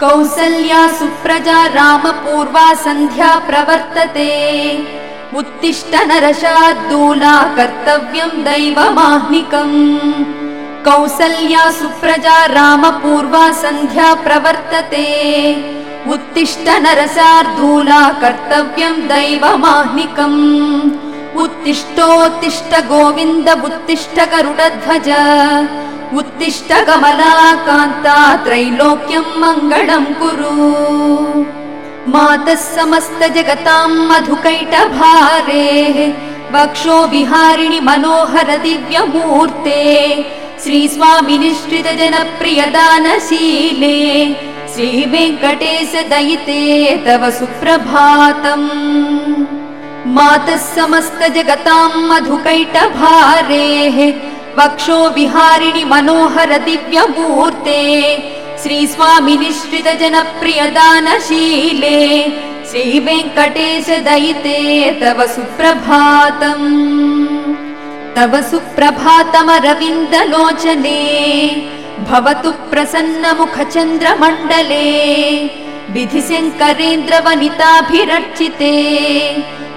कौसल्या सुप्रजा रामपूर्वा सन्ध्या प्रवर्तते। उत्तिष्ठ नरशाद्दूला कर्तव्यम् दैवमाह्निकम्। कौसल्या सुप्रजा रामपूर्वा सन्ध्या प्रवर्तते। उत्तिष्ठ नरसार्धूला कर्तव्यम् दैवमाह्निकम्। उत्तिष्ठोत्तिष्ठ गोविन्द उत्तिष्ठ गरुडध्वज उत्तिष्ठ कमला कान्ता त्रैलोक्यम् मङ्गलम् कुरु। मातः समस्त जगताम् मधुकैटभारेः वक्षो विहारिणि मनोहर दिव्यमूर्ते श्रीस्वामि निश्रित जनप्रियदानशीले श्रीवेङ्कटेश दयिते तव सुप्रभातम्। मातः समस्त जगताम् मधुकैटभारेः वक्षो विहारिणि मनोहर दिव्यमूर्ते श्रीस्वामि निश्रित जनप्रियदानशीले श्रीवेङ्कटेश दयिते तव सुप्रभातम्। तव सुप्रभातमरविन्दलोचने भवतु प्रसन्नमुखचन्द्रमण्डले विधिशङ्करेन्द्र वनिताभिरर्चिते।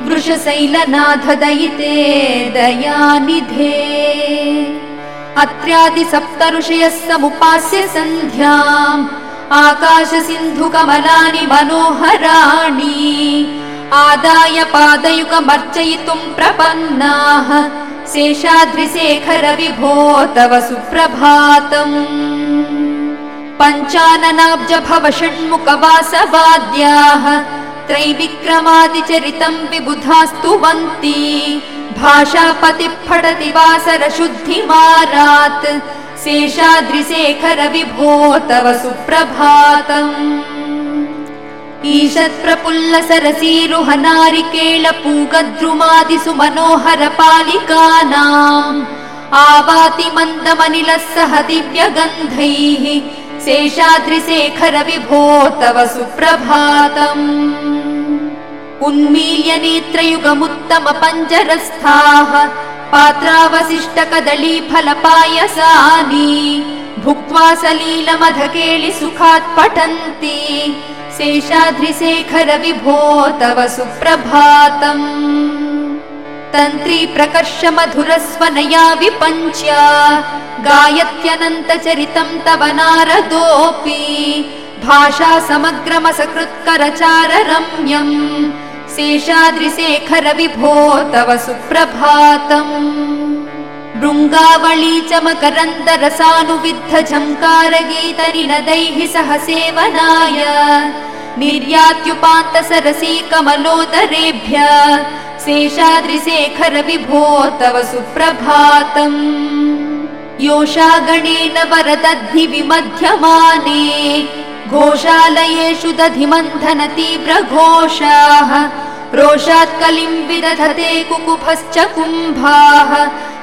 वृषशैलनाथ दयिते दयानिधे ऋषयः समुपास्य सन्ध्याम्। आकाश सिन्धु कमलानि मनोहराणि। आदाय पादयुगमर्चयितुम् प्रपन्नाः। शेषाद्रिशेखर विभो तव सुप्रभातम्। पञ्चाननाब्ज भव षण्मुखवासवाद्याः त्रैविक्रमादिचरितम् विबुधास्तुवन्ति भाषापतिः फटति वासर शुद्धिमारात् शेषाद्रिशेखर विभो तव सुप्रभातम्। ईषत्प्रफुल्ल सरसीरुहनारिकेळ पूगद्रुमादिसु मनोहर पालिकानाम् आवाति मन्दमनिलः सह दिव्यगन्धैः। शेषाद्रिशेखर विभो तव सुप्रभातम् उन्मील्य नेत्रयुगमुत्तम पञ्जरस्थाः पात्रावशिष्ट भुक्त्वा सलीलमधकेलि सुखात् पठन्ति शेषाद्रिशेखर विभो तव सुप्रभातम्। तन्त्री प्रकर्ष मधुरस्वनया विपञ्च्या गायत्यनन्तचरितम् तव नारदोऽपि। भाषा समग्रमसकृत्करचार शेषाद्रिशेखर विभो तव सुप्रभातम्। भृङ्गावळी च मकरन्दरसानुविद्ध झङ्कारगीतनिनदैः सह सेवनाय निर्यात्युपान्त सरसी कमलोदरेभ्य शेषाद्रिशेखर विभो तव सुप्रभातम्। योषा गणेन वरदद्धि विमध्यमाने घोषालयेषु दधिमन्थन तीव्र घोषाः रोषात् कलिम् विदधते कुकुभश्च कुम्भाः।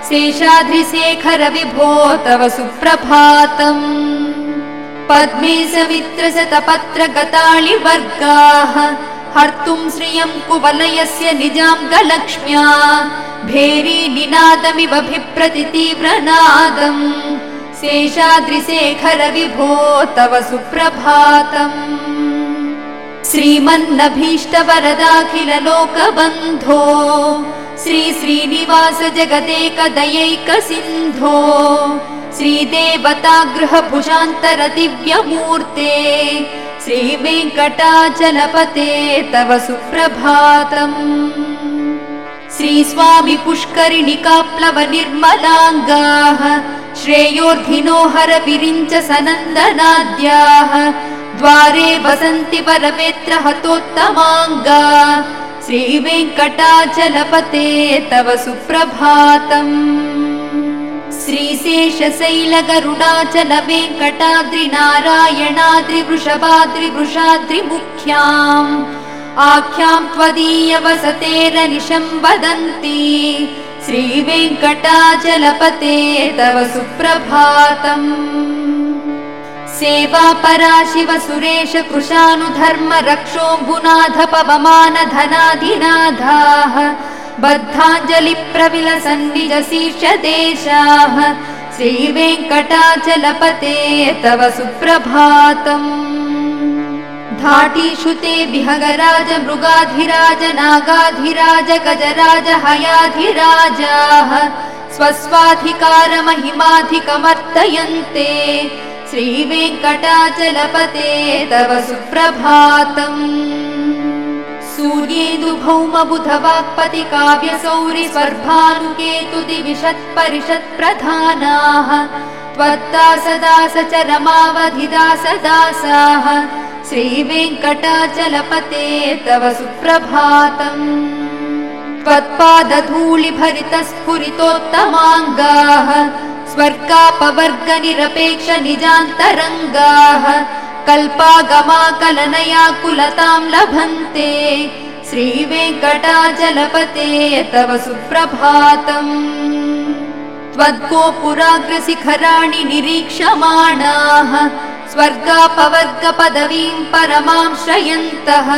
शेषाद्रिशेखर विभो तव सुप्रभातम्। पद्मे सवित्रशतपत्र गताळि वर्गाः। हर्तुम् श्रियम् कुवलयस्य निजाङ्गलक्ष्म्या भेरी निनादमिव बिभ्रति तीव्रनादम् शेषाद्रिशेखर विभो तव सुप्रभातम् श्रीमन्नभीष्टवरदाखिल लोकबन्धो श्री श्रीनिवास श्रीदेवतागृहभुजान्तर दिव्यमूर्ते श्रीवेङ्कटाचलपते तव सुप्रभातम्। श्रीस्वामि पुष्करिणिकाप्लव निर्मलाङ्गाः श्रेयोर्धिनो हर विरिञ्च सनन्दनाद्याः द्वारे वसन्ति परमेत्र हतोत्तमाङ्गा श्रीवेङ्कटाचलपते तव सुप्रभातम्। श्रीशेषशैलगरुडाचल वेङ्कटाद्रि नारायणाद्रि वृषभाद्रि वदन्ति। श्रीवेङ्कटाचलपते तव सुप्रभातम् सेवा पराशिव सुरेश कृशानुधर्म रक्षोऽम्बुनाथ पवमान धनाधिनाथाः बद्धाञ्जलि प्रविलसन्निज शीर्षदेशाः श्रीवेङ्कटाचलपते तव सुप्रभातम्। भाटीषु ते विहगराज मृगाधिराज नागाधिराज गजराज हयाधिराजाः। स्वस्वाधिकारमहिमाधिकमर्तयन्ते श्रीवेङ्कटाचलपते तव सुप्रभातम्। सूर्येन्दुभौमबुधवाक्पति काव्यसौरि स्वर्भानुकेतु दिविशत्परिषत्प्रधानाः त्वत्तासदास च रमावधिदासदासाः श्रीवेङ्कटाचलपते तव सुप्रभातम्। त्वत्पादधूलिभरितस्फुरितोत्तमाङ्गाः स्वर्गापवर्गनिरपेक्ष निजान्तरङ्गाः कल्पागमाकलनया कुलतां लभन्ते। श्रीवेङ्कटाचलपते तव सुप्रभातम्। त्वद्गोपुराग्रशिखराणि निरीक्षमाणाः स्वर्गापवर्गपदवीं परमां श्रयन्तः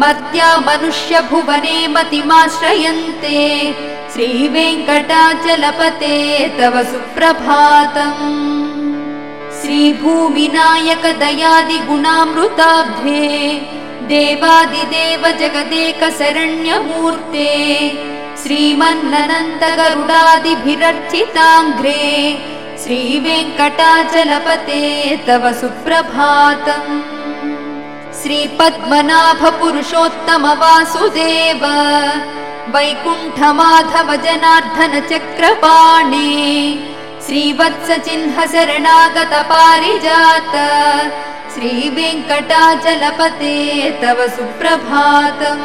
मर्त्या मनुष्यभुवने मतिमाश्रयन्ते श्रीवेङ्कटाचलपते तव सुप्रभातम्। श्रीभूमिनायकदयादिगुणामृताब्धे देवादिदेव जगदेकशरण्यमूर्ते श्रीमन्ननन्दगरुडादिभिरर्चिताङ्घ्रे श्रीवेङ्कटाचलपते तव सुप्रभातम्। श्रीपद्मनाभपुरुषोत्तमवासुदेव श्रीवत्सचिह्न शरणागत पारिजात श्रीवेङ्कटाचलपते तव सुप्रभातम्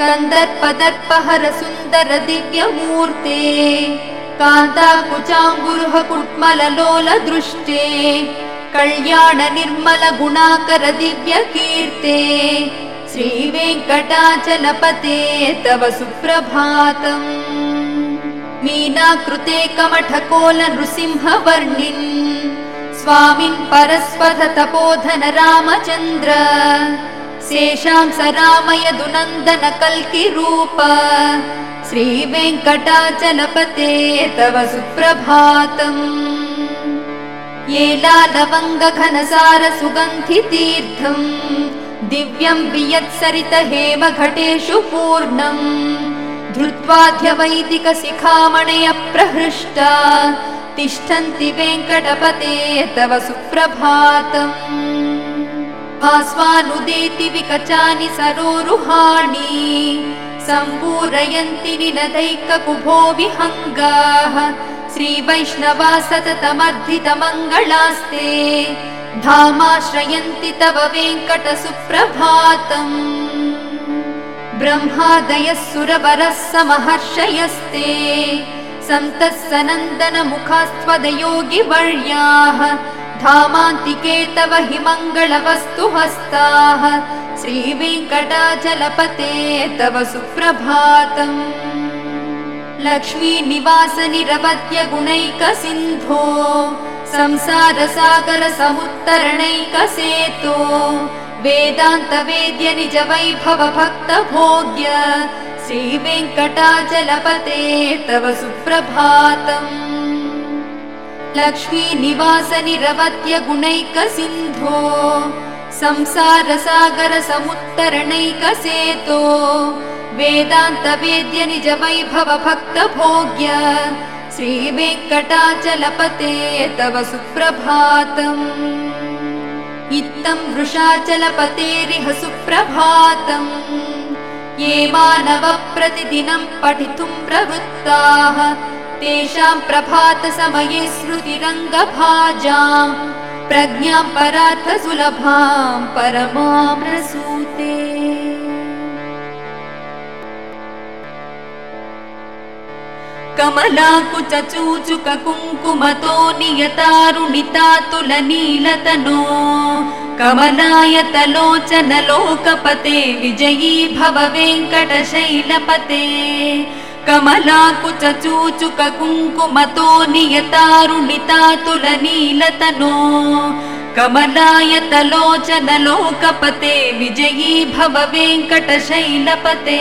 कन्दर्पदर्पहर सुन्दर दिव्यमूर्ते कान्ताकुचाङ्गुरुह कुट्मललोल दृष्टे कल्याण निर्मल गुणाकर दिव्यकीर्ते श्रीवेङ्कटाचलपते तव सुप्रभातम् मीनाकृते कमठकोल नृसिंहवर्णिन् स्वामिन् परस्वध तपोधन रामचन्द्र शेषां स रामयदुनन्दन कल्किरूप श्रीवेङ्कटाचलपते तव सुप्रभातम् ये लालवङ्गघनसार सुगन्धितीर्थम् दिव्यं वियत्सरित हेम घटेषु पूर्णम्। धृत्वाध्यवैदिकशिखामणय प्रहृष्टा तिष्ठन्ति वेङ्कटपते तव सुप्रभातम्। आस्वानुदेति विकचानि सरोरुहाणि। सम्पूरयन्ति निनदैककुभो विहङ्गाः। श्रीवैष्णवा सततमर्धितमङ्गलास्ते धामाश्रयन्ति तव वेङ्कटसुप्रभातम्। ब्रह्मादयः सुरवरः समहर्षयस्ते। सन्तः सनन्दनमुखास्त्वदयोगिवर्याः धामान्तिके तव हि मङ्गलवस्तु हस्ताः श्रीवेङ्कटाचलपते तव सुप्रभातम्। लक्ष्मीनिवास निरवद्य गुणैकसिन्धो संसारसागर समुत्तरणैकसेतो वेदान्तवेद्य निज वैभव भक्त भोग्य श्रीवेङ्कटाचलपते तव सुप्रभातम्। लक्ष्मीनिवास वैभव भक्त भोग्य श्रीवेङ्कटाचलपते तव सुप्रभातम्। इत्थं वृषाचलपतेरिह सुप्रभातम्। ये मानव प्रतिदिनं पठितुं प्रवृत्ताः तेषां प्रभातसमये स्मृतिरङ्गभाजाम् प्रज्ञां परार्थसुलभां परमां प्रसूते कमलाकुचूचुक कुङ्कुमतो नियतारुणितातुलनीलतनो कमलायतलोचन लोकपते विजयी भव वेङ्कटशैलपते कमलाकुचूचुक कुङ्कुमतो नियतारुणितातुलनीलतनो कमलायतलोचन लोकपते विजयी भव वेङ्कटशैलपते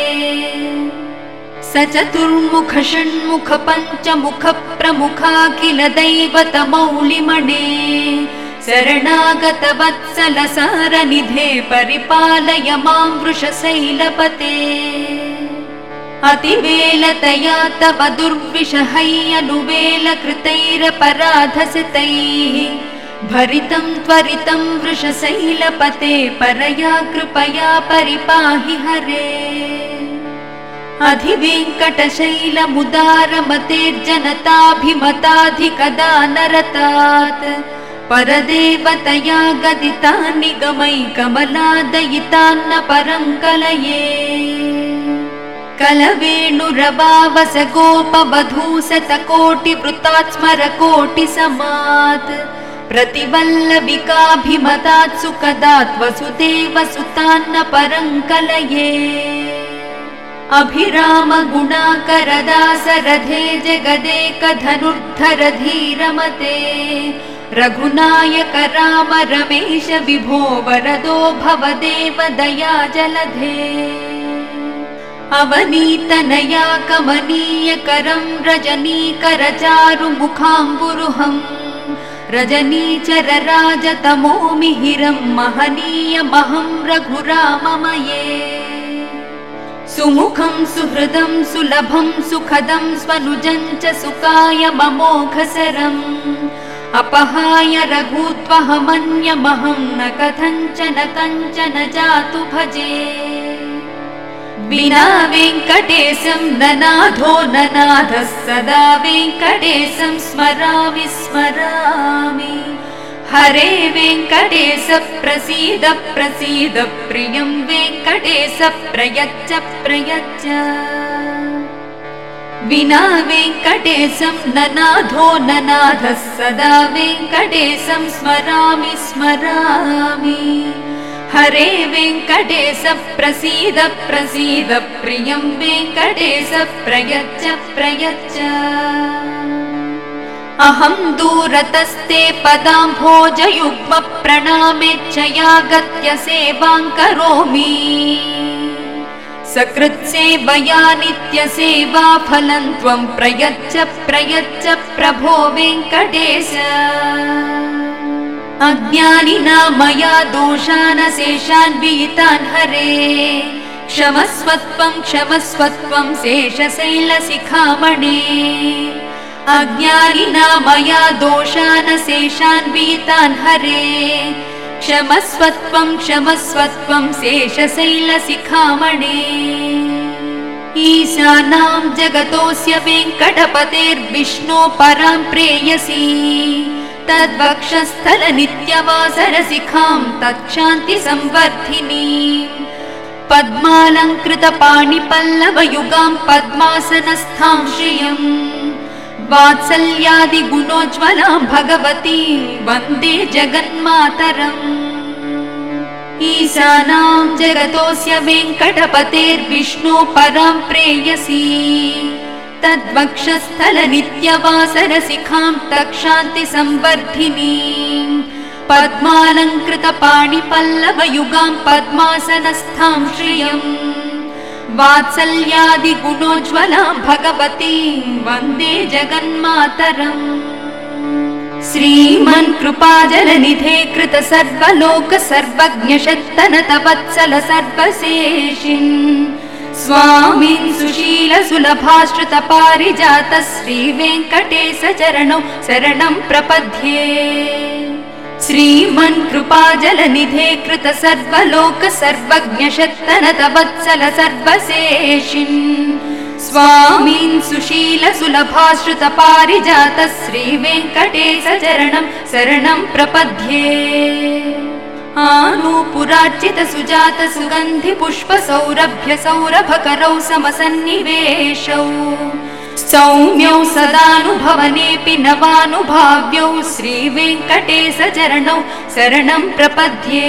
स चतुर्मुख षण्मुख पञ्चमुख प्रमुखाखिल दैवतमौलिमणे शरणागतवत्सलसारनिधे परिपालय मां वृषशैलपते। अतिवेलतया तव दुर्विषहैयनुवेलकृतैरपराधसितैः। भरितं त्वरितं वृषशैलपते परया कृपया परिपाहि हरे अधिवेङ्कटशैलमुदारमतेर्जनताभिमताधिकदा नरतात् परदेवतया गदितानि गमै कमलादयितान्न परं कलये कलवेणुरवावस गोपवधूसतकोटिवृतात् स्मरकोटिसमात् प्रतिवल्लविकाभिमतात् सुखदात् वसुदेव सुतान्न परं कलये अभिराम गुणाकरदासरथे जगदेकधनुर्धर धीरमते रघुनायक राम रमेश विभो वरदो भवदेव दया जलधे अवनीतनया कमनीयकरं रजनीकरचारुमुखाम्बुरुहम् रजनीचर राजतमो मिहिरं महनीयमहं रघुराममये सुमुखं सुहृदं सुलभं सुखदं स्वनुजं च सुकाय ममोघसरम्। अपहाय रघुत्वहमन्यमहं न कथञ्चन कञ्चन जातु भजे। विना वेङ्कटेशं ननाथो ननाथः सदा वेङ्कटेशं स्मरामि स्मरामि हरे वेङ्कटेश प्रसीद प्रसीद प्रियं वेङ्कटेश प्रयच्च प्रयच्च विना वेङ्कटेशं ननाथो ननाथः सदा वेङ्कटेशं स्मरामि स्मरामि। हरे वेङ्कटेश प्रसीद प्रसीद प्रियं वेङ्कटेश प्रयच्च प्रयच्च अहं दूरतस्ते पदां भोजयुग्म प्रणामेच्छयागत्य सेवां करोमि। सकृत्सेवया नित्यसेवा फलं त्वं प्रयच्छ प्रयच्छ प्रभो वेङ्कटेश। अज्ञानिना मया दोषानशेषान् विहितान् हरे। क्षमस्वत्वं क्षमस्वत्वं शेषशैलशिखामणे अज्ञानिना मया दोषानशेषान् विहितान् हरे। क्षमस्वत्वं क्षमस्वत्वं शेषशैलशिखामणे। ईशानां जगतोऽस्य वेङ्कटपतेर्विष्णो परां प्रेयसी। तद्वक्षस्थल नित्यवासरशिखां तत्क्षान्तिसंवर्धिनी। पद्मालङ्कृतपाणिपल्लवयुगां पद्मासनस्थां श्रियम् वात्सल्यादिगुणोज्ज्वलां भगवती वन्दे जगन्मातरम्। ईशानां जगतोऽस्य वेङ्कटपतेर्विष्णो परां प्रेयसी। तद्वक्षस्थल नित्यवासरशिखां तक्षान्तिसंवर्धिनी। पद्मालङ्कृतपाणिपल्लवयुगां पद्मासनस्थां श्रियम् वात्सल्यादिगुणोज्ज्वलां भगवती वन्दे जगन्मातरम्। श्रीमन् कृपाजलनिधे कृत सर्वलोक सर्वज्ञशत्तनतवत्सल सर्वशेषिन्। स्वामिन् सुशील सुलभाश्रुत पारिजात श्रीवेङ्कटेश चरणौ शरणं प्रपद्ये श्रीमन् कृपाजलनिधे कृत सर्वलोक सर्वज्ञशत्तनतवत्सल सर्वशेषिन्। स्वामीन् सुशील सुलभाश्रुत पारिजात श्रीवेङ्कटेश चरणं शरणं प्रपद्ये। आनूपुरार्चित सुजात सुगन्धि पुष्प सौरभ्य सौरभकरौ समसन्निवेशौ सौम्यौ सदानुभवनेऽपि नवानुभाव्यौ श्रीवेङ्कटेश चरणौ शरणं प्रपद्ये।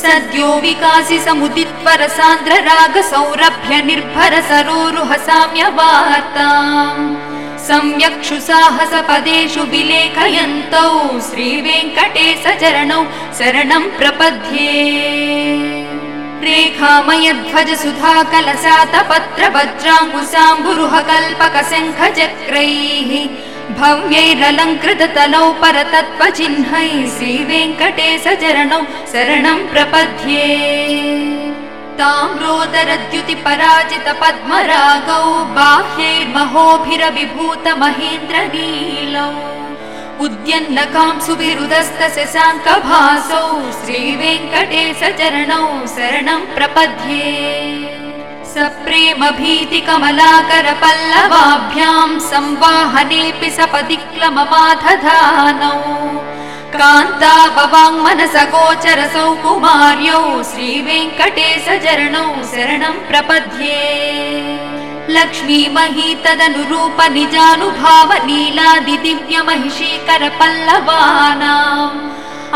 सद्यो विकासि समुदित्वर निर्भर सरोरुह साम्यवार्ताम् सम्यक्षु साहसपदेषु विलेखयन्तौ श्रीवेङ्कटेश चरणौ शरणं प्रपद्ये रेखामयध्वज सुधा कलसातपत्र वज्राङ्गुसाम्बुरुह कल्पक शङ्ख चक्रैः भव्यैरलङ्कृततलौ परतत्त्वचिह्नैः श्रीवेङ्कटेशचरणौ शरणं प्रपद्ये। ताम्रोदरद्युतिपराजितपद्मरागौ बाह्यैर्महोभिरविभूत महेन्द्रनीलौ उद्यन्नकांसुभिरुदस्तशशाङ्कभासौ श्रीवेङ्कटेशचरणौ शरणं प्रपद्ये। सप्रेम भीतिकमलाकर पल्लवाभ्याम् संवाहनेऽपि सपदिक्लममाधधानौ। कान्तापवाङ्मनसगोचरसौ कुमार्यौ श्रीवेङ्कटेशचरणौ शरणम् प्रपद्ये लक्ष्मी मही तदनुरूप निजानुभाव नीलादिदिव्यमहिषीकर पल्लवानाम्।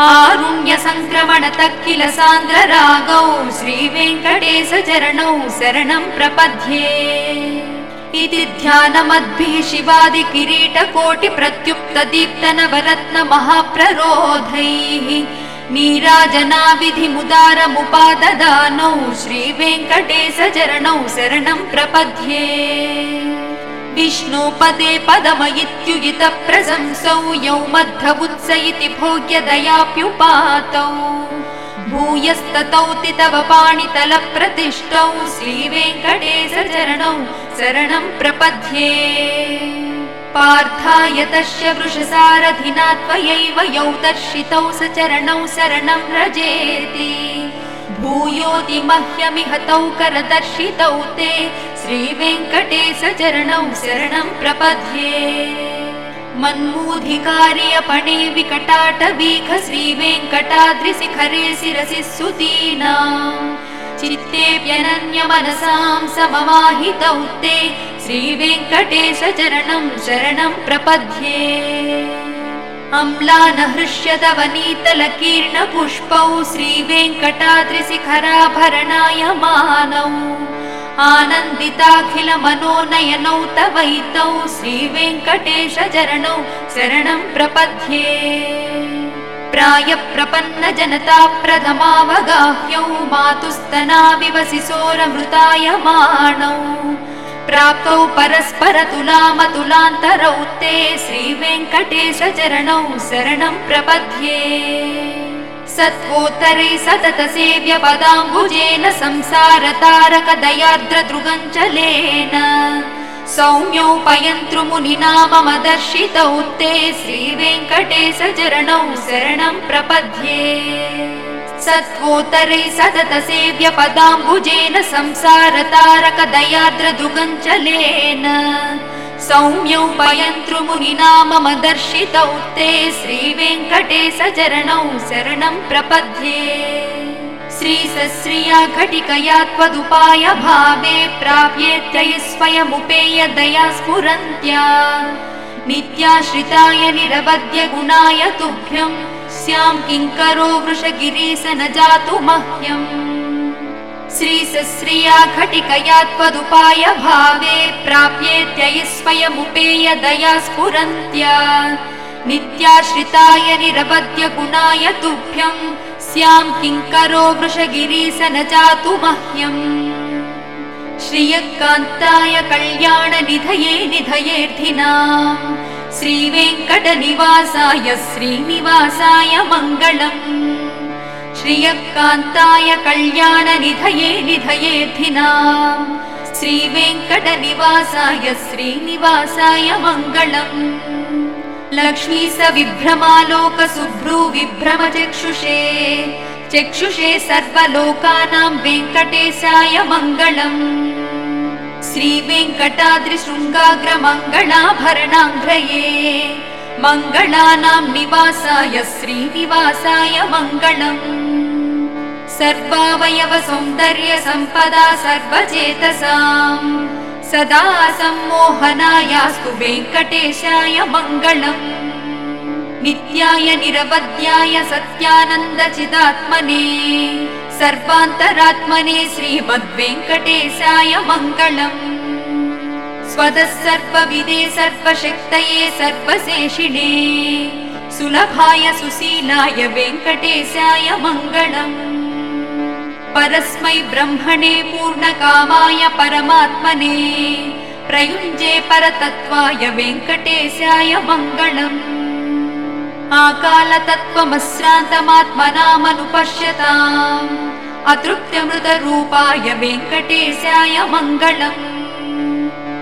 आरुण्य सङ्क्रमण तक्किल सान्द्र रागौ श्रीवेङ्कटेशचरणौ शरणं प्रपद्ये। इति ध्यानमद्भिः शिवादि किरीटकोटि प्रत्युक्त दीप्त नवरत्न महाप्ररोधैः नीराजना विधिमुदारमुपाददानौ श्रीवेङ्कटेशचरणौ शरणं प्रपद्ये। विष्णुपदे पदमयित्युयित प्रशंसौ यौ मद्धबुत्स इति भोग्य दयाप्युपातौ भूयस्ततौ ति तव पाणितलप्रतिष्ठौ श्रीवेङ्कटेशचरणौ शरणं प्रपद्ये पार्थाय तस्य वृषसारथिना त्वयैव यौ दर्शितौ स चरणौ शरणं रजेति भूयोति मह्यमिहतौ करदर्शितौ ते। श्रीवेङ्कटेशचरणौ शरणं प्रपद्ये। मन्मूधिकार्यपणे विकटाटवीख श्रीवेङ्कटाद्रिशिखरे शिरसि सुदीना चित्तेऽप्यनन्यमनसां सममाहितौ ते श्रीवेङ्कटेशचरणं शरणं प्रपद्ये। अम्लान हृष्यतवनीतलकीर्णपुष्पौ श्रीवेङ्कटाद्रिशिखराभरणाय मानौ। आनन्दिताखिल मनोनयनौ तवैतौ श्रीवेङ्कटेशचरणौ शरणं प्रपद्ये। प्रायप्रपन्न जनता प्रथमावगाह्यौ मातुस्तनाविवसिसोरमृताय माणौ प्राप्तौ परस्पर तुलामतुलान्तरौ ते श्रीवेङ्कटेशचरणौ शरणं प्रपद्ये। सत्त्वोत्तरै सतत सेव्य पदाम्बुजेन संसार सौम्यौ पयन्तृमुनिना मम दर्शितौ ते श्रीवेङ्कटेशचरणौ शरणं प्रपद्ये सत्त्वोत्तरै सतत सेव्य पदाम्बुजेन संसार तारक दयार्द्रदृगञ्चलेन सौम्यौ पयन्तृमुनिना मम दर्शितौ ते श्रीवेङ्कटेशचरणौ शरणं प्रपद्ये। श्रीसश्रिया घटिकया त्वदुपाय भावे प्राप्येत्यय स्वयमुपेय दया स्फुरन्त्या। नित्याश्रिताय निरवद्य गुणाय तुभ्यं स्यां किङ्करो वृषगिरीश न जातु मह्यम् श्रीसश्रिया घटिकया त्वदुपाय भावे प्राप्येत्यय स्वयमुपेय दया स्फुरन्त्या। नित्याश्रिताय निरवद्य गुणाय तुभ्यं। स्यां किङ्करो वृषगिरीश न जातु मह्यम् श्रियकान्ताय कल्याणनिधये निधयेऽर्थिनाम् श्रीवेङ्कटनिवासाय श्रीनिवासाय मङ्गलम् श्रियकान्ताय कल्याणनिधये निधयेऽर्थिनाम् श्रीवेङ्कटनिवासाय श्रीनिवासाय मङ्गलम् लक्ष्मी स विभ्रमालोकसुभ्रू विभ्रमचक्षुषे चक्षुषे सर्वलोकानां वेङ्कटेशाय मङ्गलम् श्रीवेङ्कटाद्रिशृङ्गाग्रमङ्गलाभरणाङ्ग्रये मङ्गलानां निवासाय श्रीनिवासाय मङ्गलम् सर्वावयव सौन्दर्य सम्पदा सर्वचेतसाम् सदा सम्मोहनायास्तु वेङ्कटेशाय मङ्गलम् नित्याय निरवद्याय सत्यानन्दचिदात्मने सर्वान्तरात्मने श्रीमद्वेङ्कटेशाय मङ्गलम्। स्वतः सर्वविदे सर्वशक्तये सर्वशेषिणे। सुलभाय सुशीलाय वेङ्कटेशाय मङ्गलम्। परस्मै ब्रह्मणे पूर्णकामाय परमात्मने। प्रयुञ्जे परतत्त्वाय वेङ्कटेशाय मङ्गलम् आकालतत्त्वमश्रान्तमात्मनामनुपश्यताम् अतृप्त्यमृतरूपाय वेङ्कटेशाय मङ्गलम्।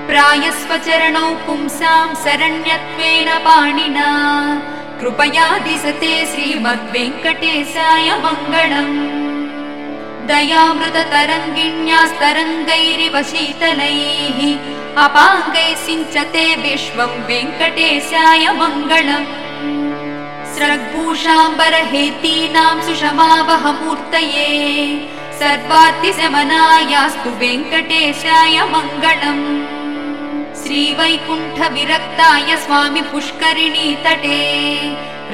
प्रायस्वचरणौ पुंसाम् शरण्यत्वेन पाणिना। कृपया दिशते श्रीमद्वेङ्कटेशाय मङ्गलम्। दयामृततरङ्गिण्यास्तरङ्गैरिव शीतलैः अपाङ्गैः सिञ्चते विश्वम् वेङ्कटेशाय मङ्गलम् स्रग्भूषाम्बरहेतीनाम् सुषमावहमूर्तये सर्वातिशमनायास्तु वेङ्कटेशाय मङ्गलम्। श्रीवैकुण्ठविरक्ताय स्वामि पुष्करिणी तटे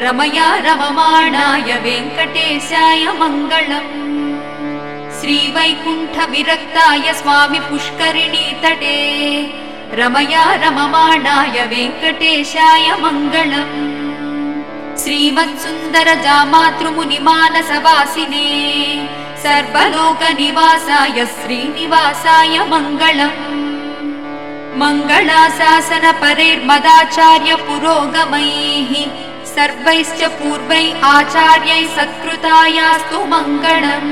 रमया रममाणाय वेङ्कटेशाय मङ्गलम्। श्रीवैकुण्ठविरक्ताय स्वामि पुष्करिणी तटे रमया रममाणाय वेङ्कटेशाय मङ्गलम् श्रीमत्सुन्दरजामातृमुनिमानसवासिने सर्वलोकनिवासाय श्रीनिवासाय मङ्गलम्। मङ्गलाशासनपरेर्मदाचार्य पुरोगमैः सर्वैश्च पूर्वै आचार्यै सत्कृतायास्तु मङ्गलम्